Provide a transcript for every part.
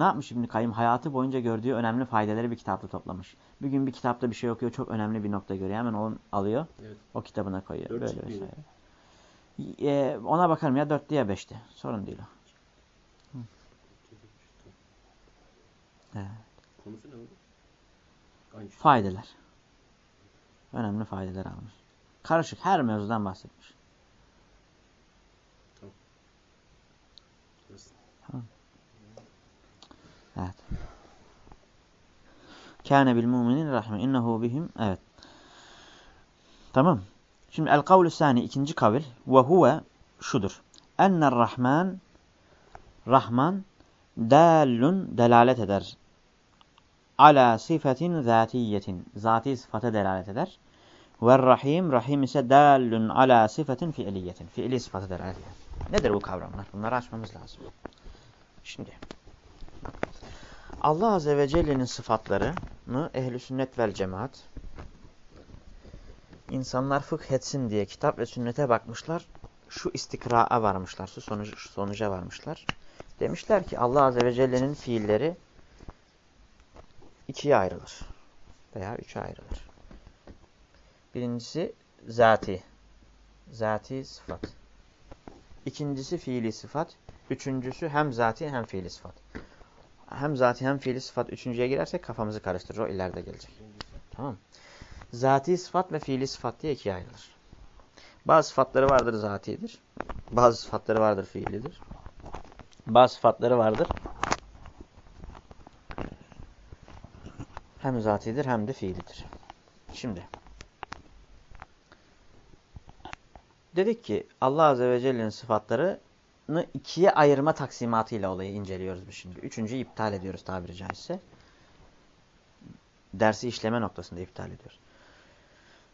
Ne yapmış İbn Kayyım? Hayatı boyunca gördüğü önemli faydaları bir kitapta toplamış. Bir gün bir kitapta bir şey okuyor, çok önemli bir nokta görüyor. Hemen onu alıyor, Evet. o kitabına koyuyor. Dört Böyle vesaire. Ee, ona bakarım ya dörtte ya beşte. Sorun değil o. Evet. Konusu ne oldu? Şey. Faydeler. Önemli faydeler almış. Karışık her mevzudan bahsetmiş. Evet. Kâne bil müminin rahme. İnnehu bihim. Evet. Tamam. Şimdi el kavlu sani ikinci kavil. Ve huve şudur. Enner rahman Rahman dallun delalet eder. Ala sıfatin zatiyetin. Zati sıfata delalet eder. Ve rahim rahim ise dallun ala sıfatin fiiliyetin. Fiili sıfata delalet eder. Nedir bu kavramlar? Bunları açmamız lazım. Şimdi Allah Azze ve Celle'nin sıfatlarını ehl sünnet vel cemaat insanlar fıkh etsin diye kitap ve sünnete bakmışlar. Şu istikraa varmışlar. Şu, sonucu, şu sonuca varmışlar. Demişler ki Allah Azze ve Celle'nin fiilleri ikiye ayrılır. Veya üçe ayrılır. Birincisi zati. Zati sıfat. İkincisi fiili sıfat. Üçüncüsü hem zati hem fiili sıfat. Hem zati hem fiili sıfat üçüncüye girersek kafamızı karıştırır. O ileride gelecek. Tamam Zati sıfat ve fiili sıfat diye ikiye ayrılır. Bazı sıfatları vardır zatidir. Bazı sıfatları vardır fiilidir. Bazı sıfatları vardır. Hem zatidir hem de fiilidir. Şimdi. Dedik ki Allah Azze ve Celle'nin sıfatlarını ikiye ayırma taksimatıyla olayı inceliyoruz biz şimdi. Üçüncüyü iptal ediyoruz tabiri caizse. Dersi işleme noktasında iptal ediyoruz.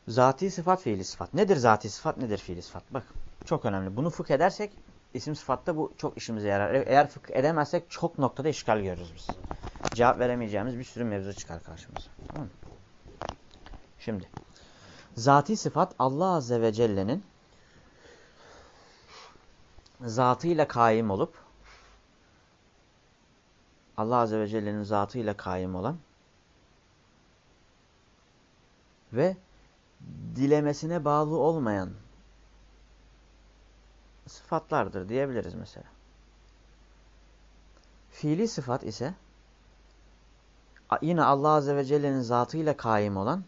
Zati sıfat, fiili sıfat. Nedir zati sıfat, nedir fiili sıfat? Bak çok önemli. Bunu fıkh edersek isim sıfatta bu çok işimize yarar. Eğer fıkh edemezsek çok noktada işgal görürüz biz. Cevap veremeyeceğimiz bir sürü mevzu çıkar karşımıza. Tamam mı? Şimdi. Zati sıfat Allah Azze ve Celle'nin zatıyla kaim olup Allah Azze ve Celle'nin zatıyla kaim olan ve dilemesine bağlı olmayan sıfatlardır diyebiliriz mesela. Fiili sıfat ise yine Allah Azze ve Celle'nin zatıyla kaim olan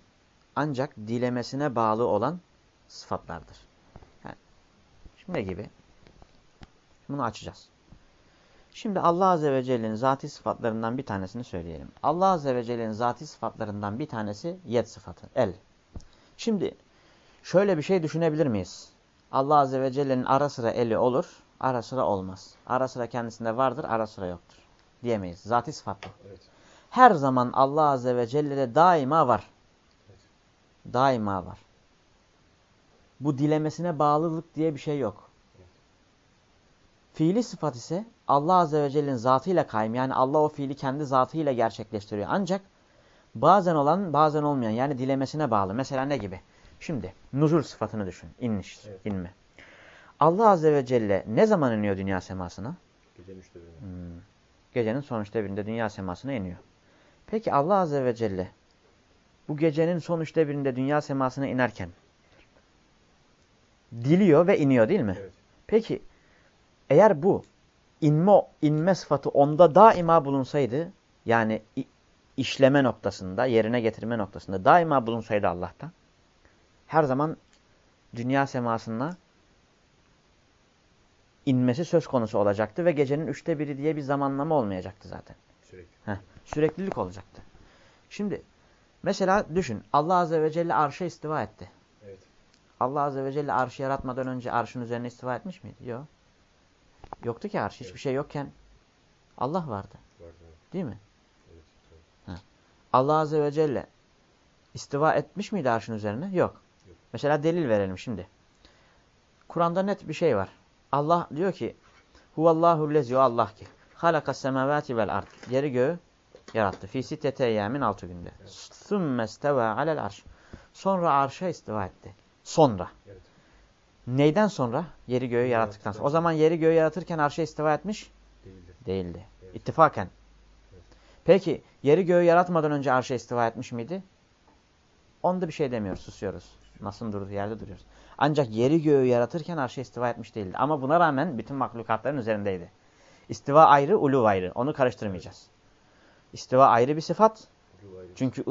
ancak dilemesine bağlı olan sıfatlardır. Yani, şimdi gibi? Bunu açacağız. Şimdi Allah Azze ve Celle'nin zati sıfatlarından bir tanesini söyleyelim. Allah Azze ve Celle'nin zati sıfatlarından bir tanesi yed sıfatı, el. Şimdi şöyle bir şey düşünebilir miyiz? Allah Azze ve Celle'nin ara sıra eli olur, ara sıra olmaz. Ara sıra kendisinde vardır, ara sıra yoktur. Diyemeyiz. Zati sıfatlı. Evet. Her zaman Allah Azze ve Celle'de daima var. Evet. Daima var. Bu dilemesine bağlılık diye bir şey yok. Fiili sıfat ise Allah Azze ve Celle'nin zatıyla kaym. Yani Allah o fiili kendi zatıyla gerçekleştiriyor. Ancak bazen olan bazen olmayan yani dilemesine bağlı. Mesela ne gibi? Şimdi nuzul sıfatını düşün. İniş, Evet. inme. Allah Azze ve Celle ne zaman iniyor dünya semasına? Gecenin üçte birine. Hmm. Gecenin son üçte birinde dünya semasına iniyor. Peki Allah Azze ve Celle bu gecenin son üçte birinde dünya semasına inerken diliyor ve iniyor değil mi? Evet. Peki eğer bu inme, inme sıfatı onda daima bulunsaydı yani işleme noktasında, yerine getirme noktasında daima bulunsaydı Allah'ta her zaman dünya semasına inmesi söz konusu olacaktı ve gecenin üçte biri diye bir zamanlama olmayacaktı zaten. Sürekli. Heh, süreklilik olacaktı. Şimdi mesela düşün Allah Azze ve Celle arşa istiva etti. Evet. Allah Azze ve Celle arşı yaratmadan önce arşın üzerine istiva etmiş miydi? Yok. Yoktu ki arş. Hiçbir Evet. şey yokken Allah vardı. Var. Evet. Değil mi? evet. Allah Azze ve Celle istiva etmiş miydi arşın üzerine? Yok. Yok. Mesela delil verelim şimdi. Kur'an'da net bir şey var. Allah diyor ki Huvallahu lezi Allah ki halakas semavati vel ard. Yeri göğü yarattı. Fi sittete eyyamin altı günde. Sümme isteva alel arş. Sonra arşa istiva etti. Sonra. Neyden sonra? Yeri göğü yarattıktan sonra. O zaman yeri göğü yaratırken arşa istiva etmiş Değildi. değildi. Evet. İttifaken. Peki yeri göğü yaratmadan önce arşa istiva etmiş miydi? Onda bir şey demiyoruz, susuyoruz. Nasıl durduğu yerde duruyoruz. Ancak yeri göğü yaratırken arşa istiva etmiş değildi. Ama buna rağmen bütün mahlukatların üzerindeydi. İstiva ayrı, ulu ayrı. Onu karıştırmayacağız. İstiva ayrı bir sıfat. Çünkü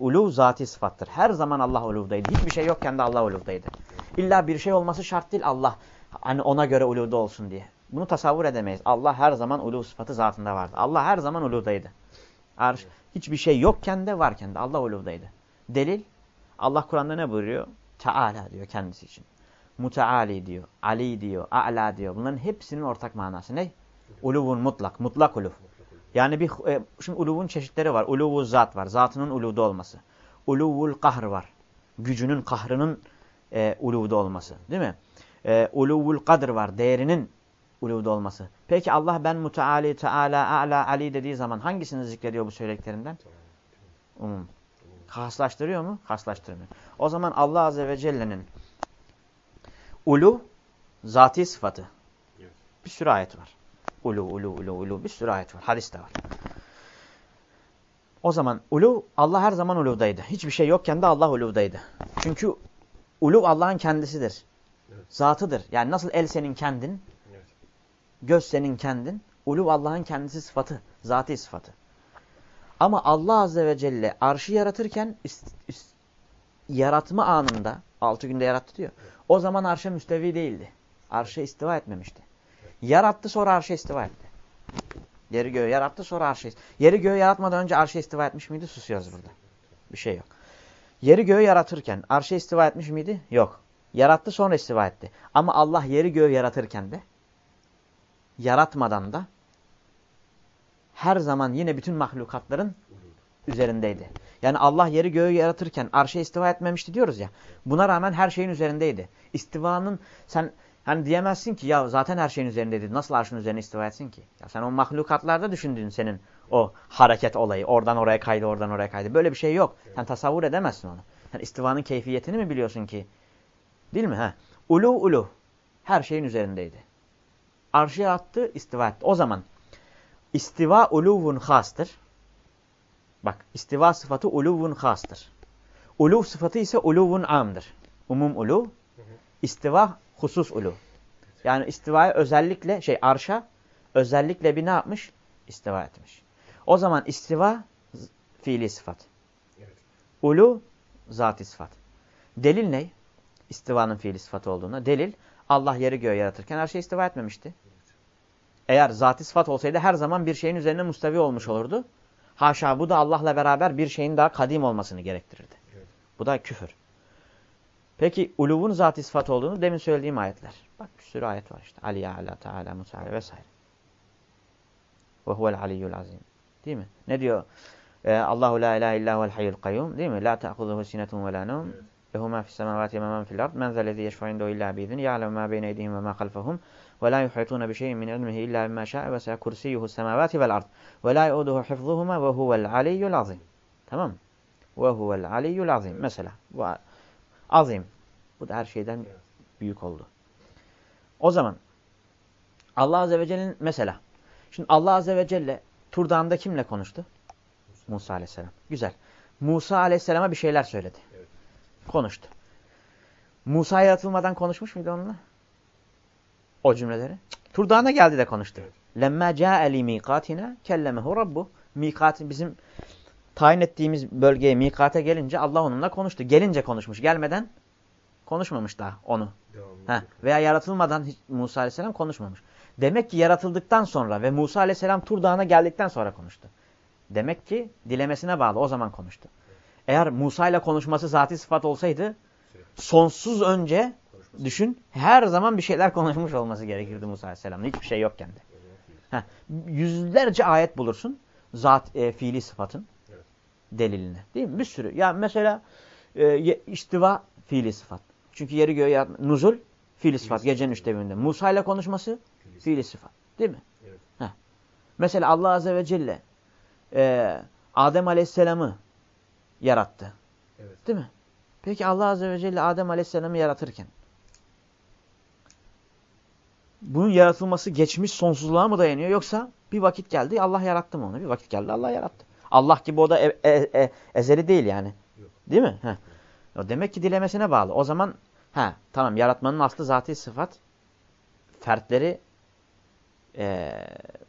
uluv zati sıfattır. Her zaman Allah uluvdaydı. Hiçbir şey yokken de Allah uluvdaydı. İlla bir şey olması şart değil Allah. Hani ona göre uluvda olsun diye. Bunu tasavvur edemeyiz. Allah her zaman uluv sıfatı zatında vardı. Allah her zaman uluvdaydı. Arş, hiçbir şey yokken de varken de Allah uluvdaydı. Delil Allah Kur'an'da ne buyuruyor? Teala diyor kendisi için. Muteali diyor. Ali diyor. A'la diyor. Bunların hepsinin ortak manası ne? Uluvun mutlak. Mutlak uluv. Yani bir e, şimdi uluvun çeşitleri var. Uluvu zat var. Zatının uluvda olması. Uluvul kahr var. Gücünün, kahrının e, uluvda olması. Değil mi? E, uluvul kadr var. Değerinin uluvda olması. Peki Allah ben muteali, teala, a'la, ali dediği zaman hangisini zikrediyor bu söylediklerinden? Umum. Haslaştırıyor mu? Haslaştırmıyor. O zaman Allah Azze ve Celle'nin ulu zati sıfatı. Bir sürü ayet var. Ulu, ulu, ulu, ulu bir sürü ayet var. Hadis de var. O zaman ulu Allah her zaman uluvdaydı. Hiçbir şey yokken de Allah uluvdaydı. Çünkü uluv Allah'ın kendisidir. Evet. Zatıdır. Yani nasıl el senin kendin, Evet. göz senin kendin, uluv Allah'ın kendisi sıfatı, zati sıfatı. Ama Allah Azze ve Celle arşı yaratırken ist- ist- yaratma anında, altı günde yarattı diyor. O zaman arşa müstevi değildi. Arşa istiva etmemişti. Yarattı sonra arşa istiva etti. Yeri göğü yarattı sonra arşa Yeri göğü yaratmadan önce arşa istiva etmiş miydi? Susuyoruz burada. Bir şey yok. Yeri göğü yaratırken arşa istiva etmiş miydi? Yok. Yarattı sonra istiva etti. Ama Allah yeri göğü yaratırken de yaratmadan da her zaman yine bütün mahlukatların üzerindeydi. Yani Allah yeri göğü yaratırken arşa istiva etmemişti diyoruz ya. Buna rağmen her şeyin üzerindeydi. İstivanın sen hani diyemezsin ki ya zaten her şeyin üzerindeydi. Nasıl arşın üzerine istiva etsin ki? Ya sen o mahlukatlarda düşündüğün senin o hareket olayı. Oradan oraya kaydı, oradan oraya kaydı. Böyle bir şey yok. Sen tasavvur edemezsin onu. Sen istivanın keyfiyetini mi biliyorsun ki? Değil mi? Ha. Ulu ulu. Her şeyin üzerindeydi. Arşı yarattı, istiva etti. O zaman istiva uluvun hastır. Bak istiva sıfatı uluvun hastır. Uluv sıfatı ise uluvun amdır. Umum uluv. İstiva husus uluv. Yani istivaya özellikle şey arşa özellikle bir ne yapmış? İstiva etmiş. O zaman istiva fiili sıfat. Evet. Ulu zati sıfat. Delil ne? İstivanın fiili sıfatı olduğuna. Delil Allah yeri göğü yaratırken her şey istiva etmemişti. Eğer zati sıfat olsaydı her zaman bir şeyin üzerine mustavi olmuş olurdu. Haşa bu da Allah'la beraber bir şeyin daha kadim olmasını gerektirirdi. Evet. Bu da küfür. Peki uluvun zati sıfat olduğunu demin söylediğim ayetler. Bak bir sürü ayet var işte. Ali Ala Teala Muteala vesaire. Ve huvel aliyyul azim. Değil mi? Ne diyor? Ee, Allahu la ilahe illa huvel hayyul kayyum. Değil mi? La ta'khudhuhu sinetun ve la nevm. Lehu ma fis semavati ve ma fil ard. Men zellezî yeşfa'u indehu illa bi'izni. Ya'lemu ma beyne eydihim ve ma halfahum. Ve la yuhitûne bi şey'in min ilmihi illa bimâ şâ'e ve se'a kursiyyuhu semavati vel ard. Ve la yu'uduhu hifzuhuma ve huvel aliyyul azim. Tamam mı? Ve huvel aliyyul azim. Mesela. Azim. Bu da her şeyden büyük oldu. O zaman Allah Azze ve Celle'nin mesela. Şimdi Allah Azze ve Celle Tur Dağı'nda kimle konuştu? Musa Aleyhisselam. Güzel. Musa Aleyhisselam'a bir şeyler söyledi. Evet. Konuştu. Musa yaratılmadan konuşmuş muydu onunla? O cümleleri. Tur Dağı'na geldi de konuştu. Evet. Lemma ca'e li miqatina kellemehu rabbu. Mikat bizim tayin ettiğimiz bölgeye mikate gelince Allah onunla konuştu. Gelince konuşmuş. Gelmeden konuşmamış daha onu. Ha, veya yaratılmadan hiç Musa Aleyhisselam konuşmamış. Demek ki yaratıldıktan sonra ve Musa Aleyhisselam Tur Dağı'na geldikten sonra konuştu. Demek ki dilemesine bağlı o zaman konuştu. Eğer Musa ile konuşması zati sıfat olsaydı sonsuz önce Konuşması. düşün her zaman bir şeyler konuşmuş olması gerekirdi Musa Aleyhisselam'ın. Hiçbir şey yokken de. Ha, yüzlerce ayet bulursun zat e, fiili sıfatın Evet. delilini. Değil mi? Bir sürü. Ya mesela e, istiva fiili sıfat. Çünkü yeri göğe yarat- nuzul fiili sıfat. Gecenin üçte birinde. Musa ile konuşması Fiil. sıfat. Değil mi? Evet. Mesela Allah Azze ve Celle e, Adem Aleyhisselam'ı yarattı. Evet. Değil mi? Peki Allah Azze ve Celle Adem Aleyhisselam'ı yaratırken bunun yaratılması geçmiş sonsuzluğa mı dayanıyor yoksa Bir vakit geldi Allah yarattı mı onu? Bir vakit geldi Allah yarattı. Allah gibi o da e, e, e, ezeli değil yani. Yok. Değil mi? Heh. Demek ki dilemesine bağlı. O zaman ha tamam yaratmanın aslı zatî sıfat. Fertleri e,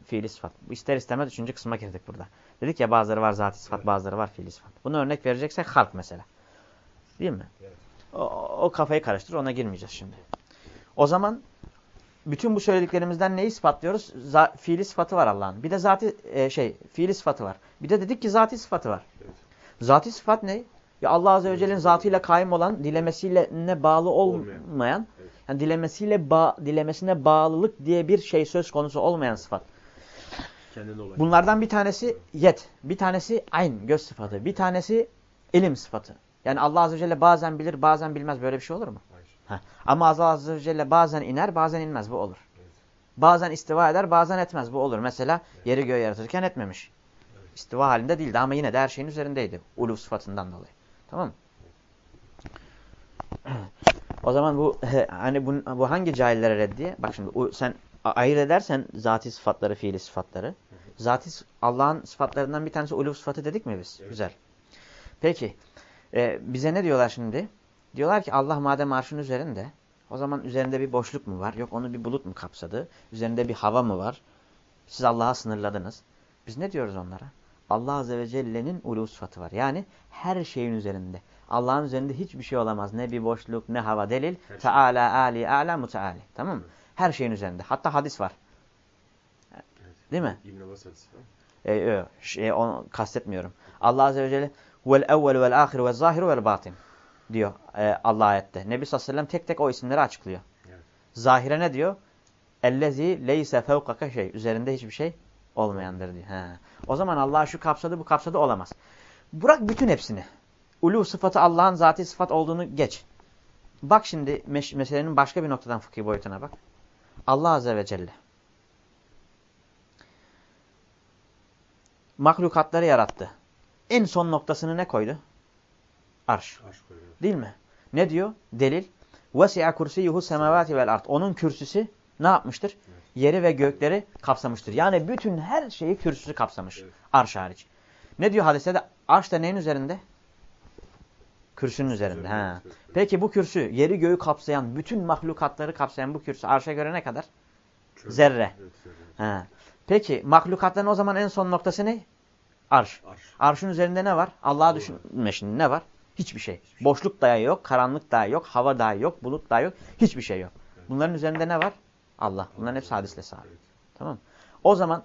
fiili sıfat. Bu ister istemez üçüncü kısma girdik burada. Dedik ya bazıları var zatî sıfat, bazıları var fiili sıfat. Bunu örnek vereceksek halk mesela. Değil mi? Evet. O, o kafayı karıştır ona girmeyeceğiz şimdi. O zaman bütün bu söylediklerimizden neyi ispatlıyoruz? Za fiili sıfatı var Allah'ın. Bir de zati e, şey fiili sıfatı var. Bir de dedik ki zati sıfatı var. Evet. Zati sıfat ne? Ya Allah Azze ve Celle'nin zatıyla kaim olan, dilemesiyle ne bağlı olmayan, Evet. yani dilemesiyle ba dilemesine bağlılık diye bir şey söz konusu olmayan sıfat. Bunlardan bir tanesi yet, bir tanesi ayn, göz sıfatı, bir tanesi ilim sıfatı. Yani Allah Azze ve Celle bazen bilir, bazen bilmez. Böyle bir şey olur mu? Heh. Ama Allah Azze ve Celle bazen iner, bazen inmez. Bu olur. Evet. Bazen istiva eder, bazen etmez. Bu olur. Mesela yeri göğü yaratırken etmemiş. İstiva halinde değildi ama yine de her şeyin üzerindeydi. Ulu sıfatından dolayı. Tamam mı? O zaman bu hani bu, bu hangi cahillere reddiye? Bak şimdi o, sen ayırt edersen zati sıfatları, fiili sıfatları. Zati Allah'ın sıfatlarından bir tanesi ulu sıfatı dedik mi biz? Evet. Güzel. Peki e, bize ne diyorlar şimdi? Diyorlar ki Allah madem arşın üzerinde o zaman üzerinde bir boşluk mu var? Yok onu bir bulut mu kapsadı? Üzerinde bir hava mı var? Siz Allah'a sınırladınız. Biz ne diyoruz onlara? Allah Azze ve Celle'nin ulu sıfatı var. Yani her şeyin üzerinde. Allah'ın üzerinde hiçbir şey olamaz. Ne bir boşluk ne hava delil. Her şey. Teala ali ala muteali. Tamam mı? Her şeyin üzerinde. Hatta hadis var. Evet. Değil mi? İbn Abbas hadisi var. E, şey, onu kastetmiyorum. Allah Azze ve Celle vel evvel vel ahir vel zahiru vel batin diyor e, Allah ayette. Nebi sallallahu aleyhi ve sellem tek tek o isimleri açıklıyor. Evet. Zahire ne diyor? Ellezi leyse fevkaka şey. Üzerinde hiçbir şey olmayandır diyor. He. O zaman Allah şu kapsadı bu kapsadı olamaz. Bırak bütün hepsini. Ulu sıfatı Allah'ın zati sıfat olduğunu geç. Bak şimdi meş- meselenin başka bir noktadan fıkhi boyutuna bak. Allah Azze ve Celle. Mahlukatları yarattı. En son noktasını ne koydu? Arş. Aşk koyuyor. Değil mi? Ne diyor? Delil. وَسِعَ كُرْسِيُّهُ السَّمَوَاتِ وَالْاَرْضِ Onun kürsüsü ne yapmıştır? Yeri ve gökleri kapsamıştır. Yani bütün her şeyi kürsüsü kapsamış. Evet. Arş hariç. Ne diyor hadiste de? Arş da neyin üzerinde? Kürsünün üzerinde. Ha. Evet. Peki bu kürsü yeri göğü kapsayan, bütün mahlukatları kapsayan bu kürsü arşa göre ne kadar? Kör. Zerre. Evet. Ha. Peki mahlukatların o zaman en son noktası ne? Arş. Arş. Arşın üzerinde ne var? Allah'a düşünme şimdi ne var? Hiçbir şey. Boşluk dahi yok, karanlık dahi yok, hava dahi yok, bulut dahi yok. Hiçbir şey yok. Bunların üzerinde ne var? Allah. Bunların hepsi hadisle sabit. Evet. Tamam? O zaman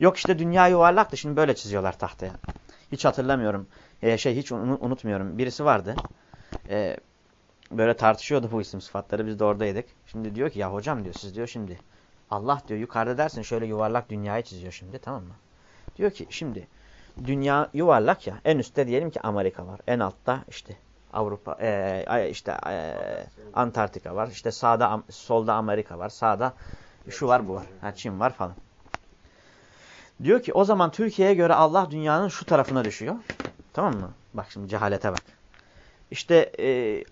yok işte dünya yuvarlaktı. Şimdi böyle çiziyorlar tahtaya. Hiç hatırlamıyorum. Ee, şey hiç unu- unutmuyorum. Birisi vardı. Ee, böyle tartışıyordu bu isim sıfatları. Biz de oradaydık. Şimdi diyor ki ya hocam diyor siz diyor şimdi Allah diyor yukarıda dersin şöyle yuvarlak dünyayı çiziyor şimdi tamam mı? Diyor ki şimdi dünya yuvarlak ya en üstte diyelim ki Amerika var. En altta işte Avrupa e, işte e, Antarktika var. İşte sağda solda Amerika var. Sağda şu var bu var. Ha, Çin var falan. Diyor ki o zaman Türkiye'ye göre Allah dünyanın şu tarafına düşüyor. Tamam mı? Bak şimdi cehalete bak. İşte e, e,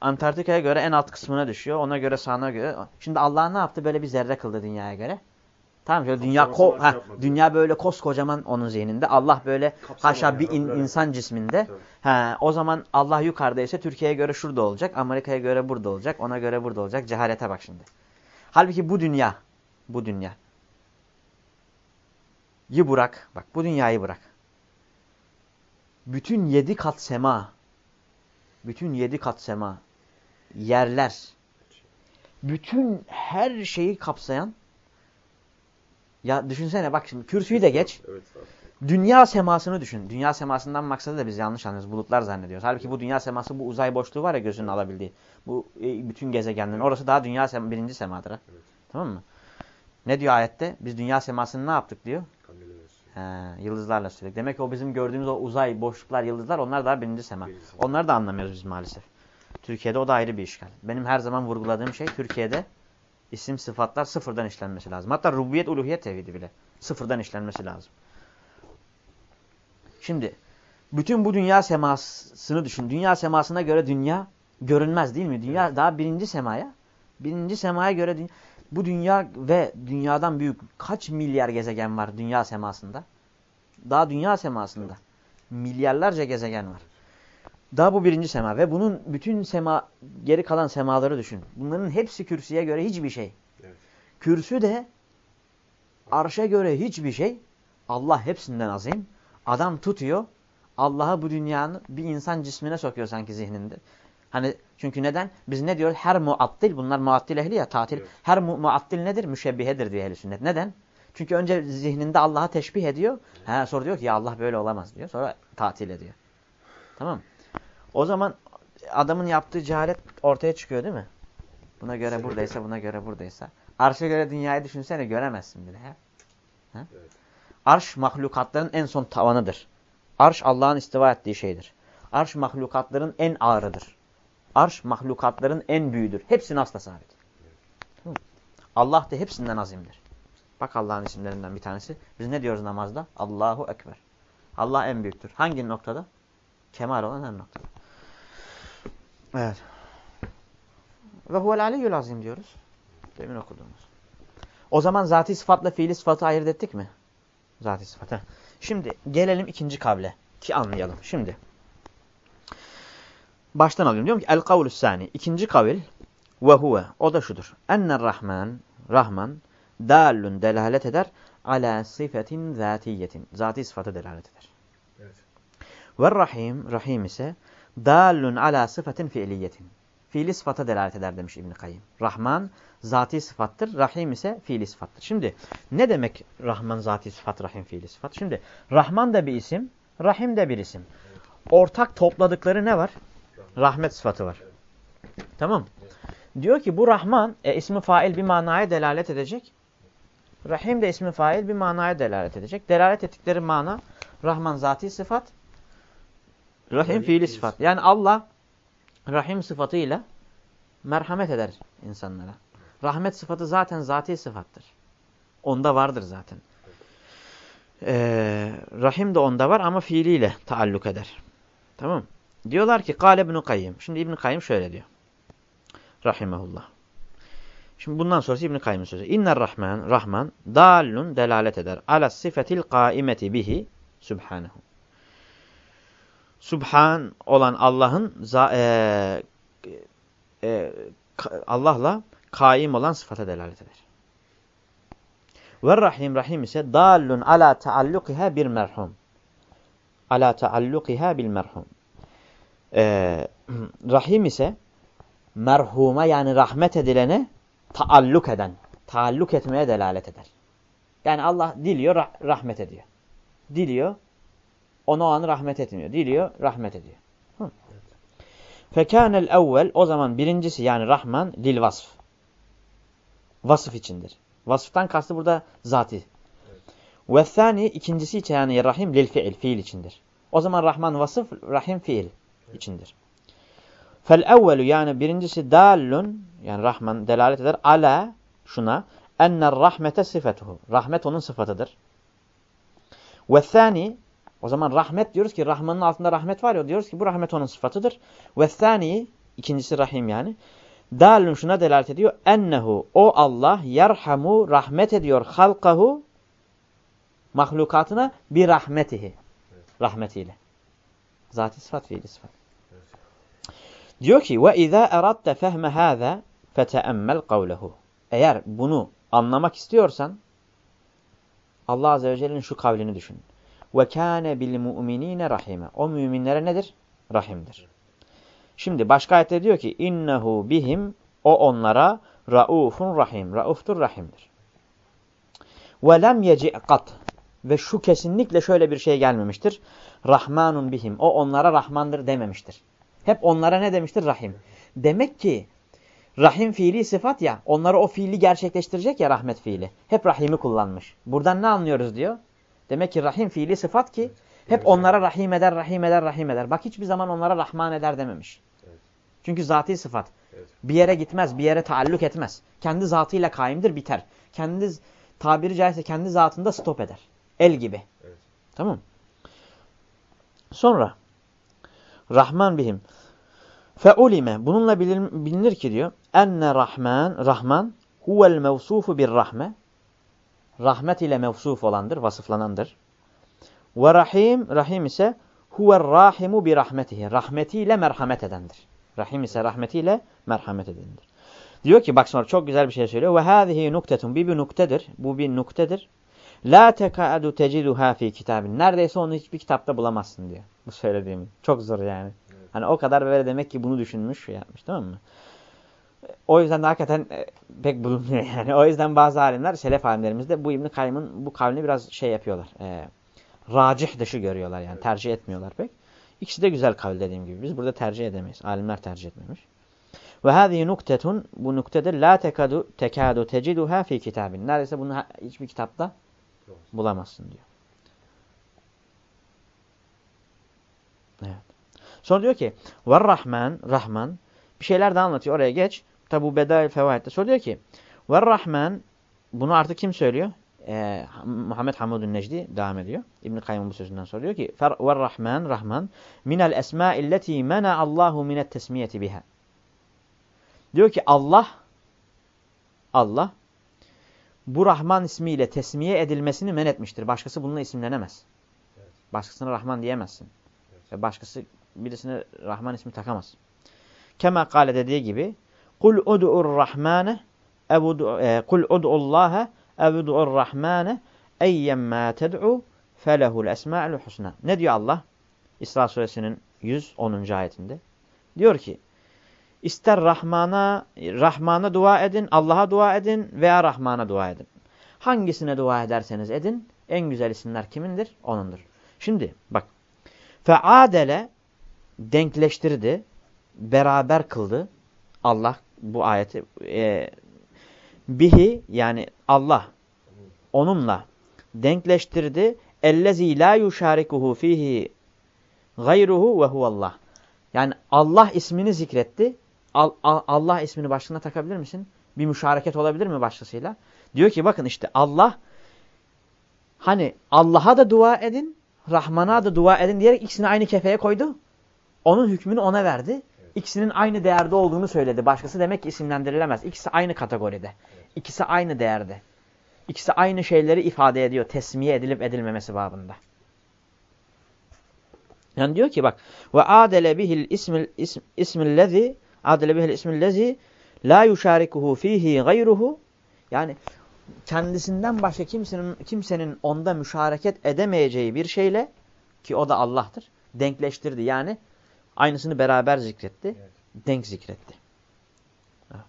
Antarktika'ya göre en alt kısmına düşüyor. Ona göre sağına göre. Şimdi Allah ne yaptı? Böyle bir zerre kıldı dünyaya göre. Tamam şöyle dünya ko ha, dünya böyle koskocaman onun zihninde. Allah böyle haşa bir in- insan cisminde. Tabii. Ha, o zaman Allah yukarıdaysa Türkiye'ye göre şurada olacak. Amerika'ya göre burada olacak. Ona göre burada olacak. Cehalete bak şimdi. Halbuki bu dünya. Bu dünya. Yi bırak. Bak bu dünyayı bırak. Bütün yedi kat sema. Bütün yedi kat sema. Yerler. Bütün her şeyi kapsayan. Ya düşünsene bak şimdi kürsüyü de geç. Evet. Dünya semasını düşün. Dünya semasından maksadı da biz yanlış anlıyoruz. Bulutlar zannediyoruz. Halbuki bu dünya seması bu uzay boşluğu var ya gözünün alabildiği. Bu e, bütün gezegenlerin. Orası daha dünya sema, birinci semadır. Evet. Tamam mı? Ne diyor ayette? Biz dünya semasını ne yaptık diyor? He, yıldızlarla sürekli. Demek ki o bizim gördüğümüz o uzay, boşluklar, yıldızlar onlar daha birinci sema. Birinci. Onları da anlamıyoruz biz maalesef. Türkiye'de o da ayrı bir işgal. Benim her zaman vurguladığım şey Türkiye'de isim sıfatlar sıfırdan işlenmesi lazım. Hatta rububiyet uluhiyet tevhidi bile sıfırdan işlenmesi lazım. Şimdi bütün bu dünya semasını düşün. Dünya semasına göre dünya görünmez değil mi? Dünya daha birinci semaya. Birinci semaya göre dünya. Bu dünya ve dünyadan büyük kaç milyar gezegen var dünya semasında? Daha dünya semasında. Milyarlarca gezegen var. Daha bu birinci sema ve bunun bütün sema geri kalan semaları düşün. Bunların hepsi kürsüye göre hiçbir şey. Evet. Kürsü de arşa göre hiçbir şey. Allah hepsinden azim. Adam tutuyor. Allah'ı bu dünyanın bir insan cismine sokuyor sanki zihninde. Hani çünkü neden? Biz ne diyoruz? Her muattil, bunlar muattil ehli ya tatil. Evet. Her mu muattil nedir? Müşebbihedir diyor ehl sünnet. Neden? Çünkü önce zihninde Allah'a teşbih ediyor. Ha, sonra diyor ki ya Allah böyle olamaz diyor. Sonra tatil ediyor. Tamam O zaman adamın yaptığı cehalet ortaya çıkıyor değil mi? Buna göre buradaysa, buna göre buradaysa. Arşa göre dünyayı düşünsene göremezsin bile. Ha? Ha? Evet. Arş mahlukatların en son tavanıdır. Arş Allah'ın istiva ettiği şeydir. Arş mahlukatların en ağırıdır. Arş mahlukatların en büyüğüdür. Hepsi nasla sabit. Mı? Allah da hepsinden azimdir. Bak Allah'ın isimlerinden bir tanesi. Biz ne diyoruz namazda? Allahu Ekber. Allah en büyüktür. Hangi noktada? Kemal olan her noktada. Evet. Ve huvel aliyyül azim diyoruz. Demin okuduğumuz. O zaman zati sıfatla fiili sıfatı ayırt ettik mi? Zati sıfat. heh. Şimdi gelelim ikinci kavle ki anlayalım. Şimdi baştan alıyorum. Diyorum ki el kavlü sani. İkinci kavil ve huve. O da şudur. Enne rahman, rahman dallun delalet eder ala sıfatin zatiyetin. Zati sıfatı delalet eder. Evet. Ve rahim, rahim ise dallun ala sıfatin fiiliyetin. Fiili sıfata delalet eder demiş İbn Kayyim. Rahman zati sıfattır, rahim ise fiili sıfattır. Şimdi ne demek Rahman zati sıfat, rahim fiili sıfat? Şimdi Rahman da bir isim, Rahim de bir isim. Ortak topladıkları ne var? Rahmet sıfatı var. Tamam. Diyor ki bu Rahman e, ismi fail bir manaya delalet edecek. Rahim de ismi fail bir manaya delalet edecek. Delalet ettikleri mana Rahman zati sıfat, Rahim fiili sıfat. Yani Allah Rahim sıfatıyla merhamet eder insanlara. Rahmet sıfatı zaten zati sıfattır. Onda vardır zaten. Ee, rahim de onda var ama fiiliyle taalluk eder. Tamam Diyorlar ki Kale İbn-i Kayyim. Şimdi İbn-i Kayyim şöyle diyor. Rahimehullah. Şimdi bundan sonrası İbn-i Kayyim'in sözü. İnner Rahman, Rahman dallun delalet eder. Ala sıfetil kaimeti bihi Subhanehu. Subhan olan Allah'ın e, e, Allah'la kaim olan sıfata delalet eder. Ve Rahim, Rahim ise dallun ala taallukiha bir merhum. Ala taallukiha bil merhum. Ee, rahim ise merhuma yani rahmet edilene taalluk eden, taalluk etmeye delalet eder. Yani Allah diliyor, rah rahmet ediyor. Diliyor, ona o an rahmet etmiyor. Diliyor, rahmet ediyor. Hı. Fekânel evvel, o zaman birincisi yani Rahman, lil vasf. Vasıf içindir. Vasıftan kastı burada zati. Ve thani, ikincisi için yani Rahim, lil fiil, fiil içindir. O zaman Rahman vasıf, Rahim fiil içindir. Fel evvelu yani birincisi dallun yani Rahman delalet eder ala şuna enner rahmete sıfatuhu. Rahmet onun sıfatıdır. Ve thani o zaman rahmet diyoruz ki Rahman'ın altında rahmet var ya diyoruz ki bu rahmet onun sıfatıdır. Ve thani ikincisi rahim yani. Dallun şuna delalet ediyor. Ennehu o Allah yerhamu rahmet ediyor halkahu mahlukatına bir rahmetihi. Rahmetiyle. Zati sıfat fiili sıfat. Diyor ki ve izâ eradte fehme hâzâ feteemmel kavlehu. Eğer bunu anlamak istiyorsan Allah Azze ve Celle'nin şu kavlini düşün. Ve kâne bil mu'minîne rahime. O müminlere nedir? Rahimdir. Şimdi başka ayette diyor ki innehu bihim o onlara raufun rahim. Rauftur rahimdir. Ve lem yeci kat. Ve şu kesinlikle şöyle bir şey gelmemiştir. Rahmanun bihim. O onlara Rahmandır dememiştir. Hep onlara ne demiştir? Rahim. Demek ki Rahim fiili sıfat ya. Onlara o fiili gerçekleştirecek ya rahmet fiili. Hep Rahim'i kullanmış. Buradan ne anlıyoruz diyor? Demek ki Rahim fiili sıfat ki hep onlara Rahim eder, Rahim eder, Rahim eder. Bak hiçbir zaman onlara Rahman eder dememiş. Evet. Çünkü zati sıfat. Evet. Bir yere gitmez, bir yere taalluk etmez. Kendi zatıyla kaimdir, biter. Kendi tabiri caizse kendi zatında stop eder. El gibi. Evet. Tamam Sonra Rahman bihim. Feulime bununla bilinir ki diyor enne Rahman Rahman huvel mevsufu bir rahme. Rahmet ile mevsuf olandır, vasıflanandır. Ve rahim, rahim ise huvel rahimu bi rahmetihi. Rahmetiyle merhamet edendir. Rahim ise rahmetiyle merhamet edendir. Diyor ki bak sonra çok güzel bir şey söylüyor. Ve hâzihi nuktetun. Bir bir nuktedir. Bu bir nuktedir. La tekadu teciduha fi kitabin. Neredeyse onu hiçbir kitapta bulamazsın diyor. Bu söylediğim. Çok zor yani. Evet. Hani o kadar böyle demek ki bunu düşünmüş şey yapmış tamam mı? O yüzden de hakikaten e, pek bulunmuyor yani. O yüzden bazı alimler, selef alimlerimiz de bu İbn-i Kayyım'ın bu kavlini biraz şey yapıyorlar. E, racih dışı görüyorlar yani. Tercih etmiyorlar pek. İkisi de güzel kavl dediğim gibi. Biz burada tercih edemeyiz. Alimler tercih etmemiş. Ve hâzihi nuktetun bu nuktedir la tekadu tekadu teciduha fi kitabin. Neredeyse bunu hiçbir kitapta bulamazsın diyor. Evet. Sonra diyor ki var Rahman, Rahman bir şeyler daha anlatıyor. Oraya geç. Tabi bu Bedail Fevaid'de. Sonra diyor ki var Rahman bunu artık kim söylüyor? Ee, Muhammed Hamudun Necdi devam ediyor. İbn-i Kayyum bu sözünden sonra diyor ki var Rahman, Rahman minel esma'illeti mena Allahu minet tesmiyeti biha. Diyor ki Allah Allah bu Rahman ismiyle tesmiye edilmesini men etmiştir. Başkası bununla isimlenemez. Evet. Başkasına Rahman diyemezsin. Evet. Ve başkası birisine Rahman ismi takamaz. Kema kale dediği gibi Kul ud'ur Rahmane e, Kul ud'ullaha evdu'ur Rahmane eyyemma ted'u felehul esma'ul husna. Ne diyor Allah? İsra suresinin 110. ayetinde. Diyor ki İster Rahman'a Rahman'a dua edin, Allah'a dua edin veya Rahman'a dua edin. Hangisine dua ederseniz edin, en güzel isimler kimindir? Onundur. Şimdi bak. Feadele denkleştirdi, beraber kıldı. Allah bu ayeti e, bihi yani Allah onunla denkleştirdi. Ellezî lâ yuşârikuhu fihi gayruhu ve huvallah. Yani Allah ismini zikretti. Al, al, Allah ismini başlığına takabilir misin? Bir müşareket olabilir mi başkasıyla? Diyor ki bakın işte Allah hani Allah'a da dua edin, Rahman'a da dua edin diyerek ikisini aynı kefeye koydu. Onun hükmünü ona verdi. İkisinin aynı değerde olduğunu söyledi. Başkası demek ki isimlendirilemez. İkisi aynı kategoride. İkisi aynı değerde. İkisi aynı şeyleri ifade ediyor. Tesmiye edilip edilmemesi babında. Yani diyor ki bak ve adele bihil ismil ism, ismillezi adele bihil ismillezi la yuşarikuhu fihi gayruhu yani kendisinden başka kimsenin kimsenin onda müşareket edemeyeceği bir şeyle ki o da Allah'tır. Denkleştirdi. Yani aynısını beraber zikretti. Evet. Denk zikretti. Evet.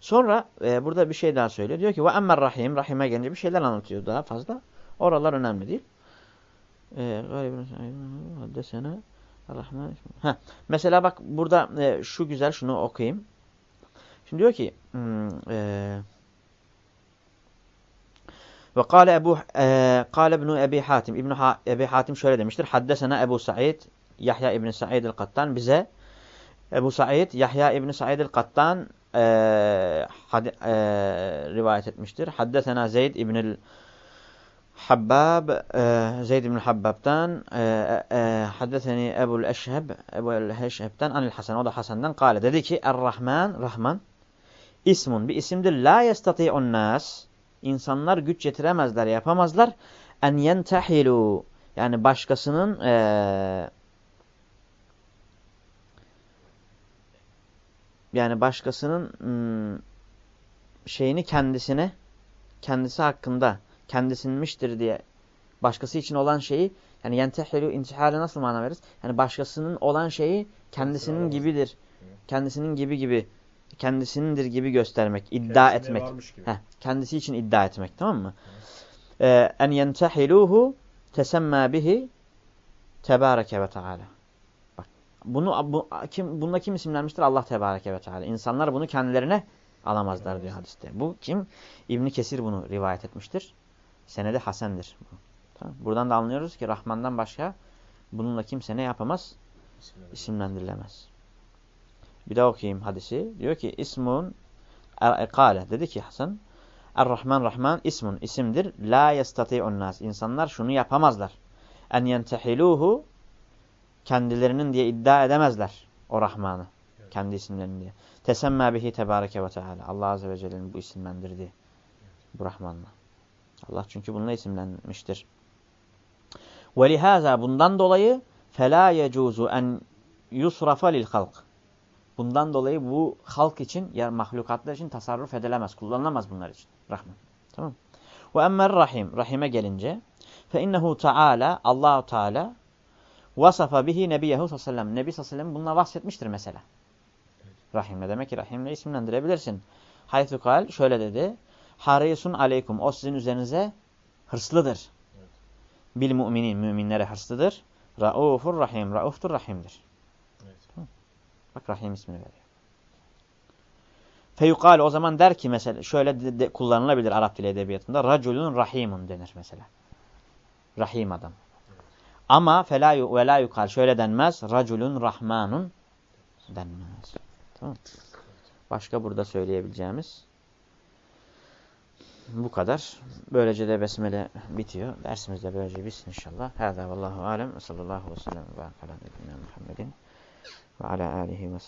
Sonra e, burada bir şey daha söylüyor. Diyor ki ve emmer rahim. Rahime gelince bir şeyler anlatıyor daha fazla. Oralar önemli değil. Ee, Haddesene Rahman. Heh. Mesela bak burada e, şu güzel şunu okuyayım. Şimdi diyor ki hmm, e, وقال أبو آه قال ابن أبي حاتم ابن ح... أبي حاتم شو مشتر حدثنا أبو سعيد يحيى ابن سعيد القطان بزه أبو سعيد يحيى ابن سعيد القطان آه حد... آه رواية مشتر. حدثنا زيد ابن ال... حباب آه، زيد بن حبابتان آه، آه، حدثني أبو الأشهب أبو الأشهبتان عن الحسن وضع حسنا. قال ذلك الرحمن رحمن اسم باسم لا يستطيع الناس insanlar güç yetiremezler, yapamazlar. En yentehilu, yani başkasının e, yani başkasının hmm, şeyini kendisine, kendisi hakkında kendisinmiştir diye başkası için olan şeyi yani yentehilu intihale nasıl mana veririz? Yani başkasının olan şeyi kendisinin gibidir. Kendisinin gibi gibi kendisinindir gibi göstermek, iddia Kendisinde etmek. gibi. Heh, kendisi için iddia etmek tamam mı? Ee, en yentehiluhu tesemma bihi tebareke ve teala. Bak bunu bu, kim bununla kim isimlenmiştir? Allah tebareke ve teala. İnsanlar bunu kendilerine alamazlar diyor hadiste. Bu kim? İbn Kesir bunu rivayet etmiştir. Senede hasendir. Tamam. Buradan da anlıyoruz ki Rahman'dan başka bununla kimse ne yapamaz? İsimlendirilemez. Bir daha okuyayım hadisi. Diyor ki ismun kâle dedi ki Hasan Er-Rahman Rahman ismun isimdir. La yestati'un nas. İnsanlar şunu yapamazlar. En yentehiluhu kendilerinin diye iddia edemezler o Rahman'ı. Evet. Kendi isimlerini diye. Tesemmâ bihi tebareke ve teâlâ. Allah Azze ve Celle'nin bu isimlendirdiği. Bu Rahman'la. Allah çünkü bununla isimlenmiştir. Ve lihâzâ bundan dolayı felâ yecûzu en yusrafa lil halk. Bundan dolayı bu halk için, ya mahlukatlar için tasarruf edilemez, kullanılamaz bunlar için. Rahman. Tamam Ve emmer rahim. Rahime gelince fe innehu taala Allahu Teala vasafa bihi nebiyehu sallallahu aleyhi ve sellem. Nebi sallallahu aleyhi ve sellem bununla mesela. Rahimle demek ki rahimle isimlendirebilirsin. Haythu kal şöyle dedi. Harisun aleykum. O sizin üzerinize hırslıdır. Bil müminin. Müminlere hırslıdır. Raufur rahim. Rauftur rahimdir. Bak rahim ismini veriyor. Feyukal o zaman der ki mesela şöyle de, de kullanılabilir Arap dili edebiyatında. Raculun rahimun denir mesela. Rahim adam. Ama fela ve la yukal şöyle denmez. Raculun rahmanun denmez. Tamam. Başka burada söyleyebileceğimiz bu kadar. Böylece de besmele bitiyor. Dersimiz de böylece bitsin inşallah. Hâzâ vallahu alem. Sallallahu aleyhi ve sellem ve ala Muhammedin ve ala alihi ve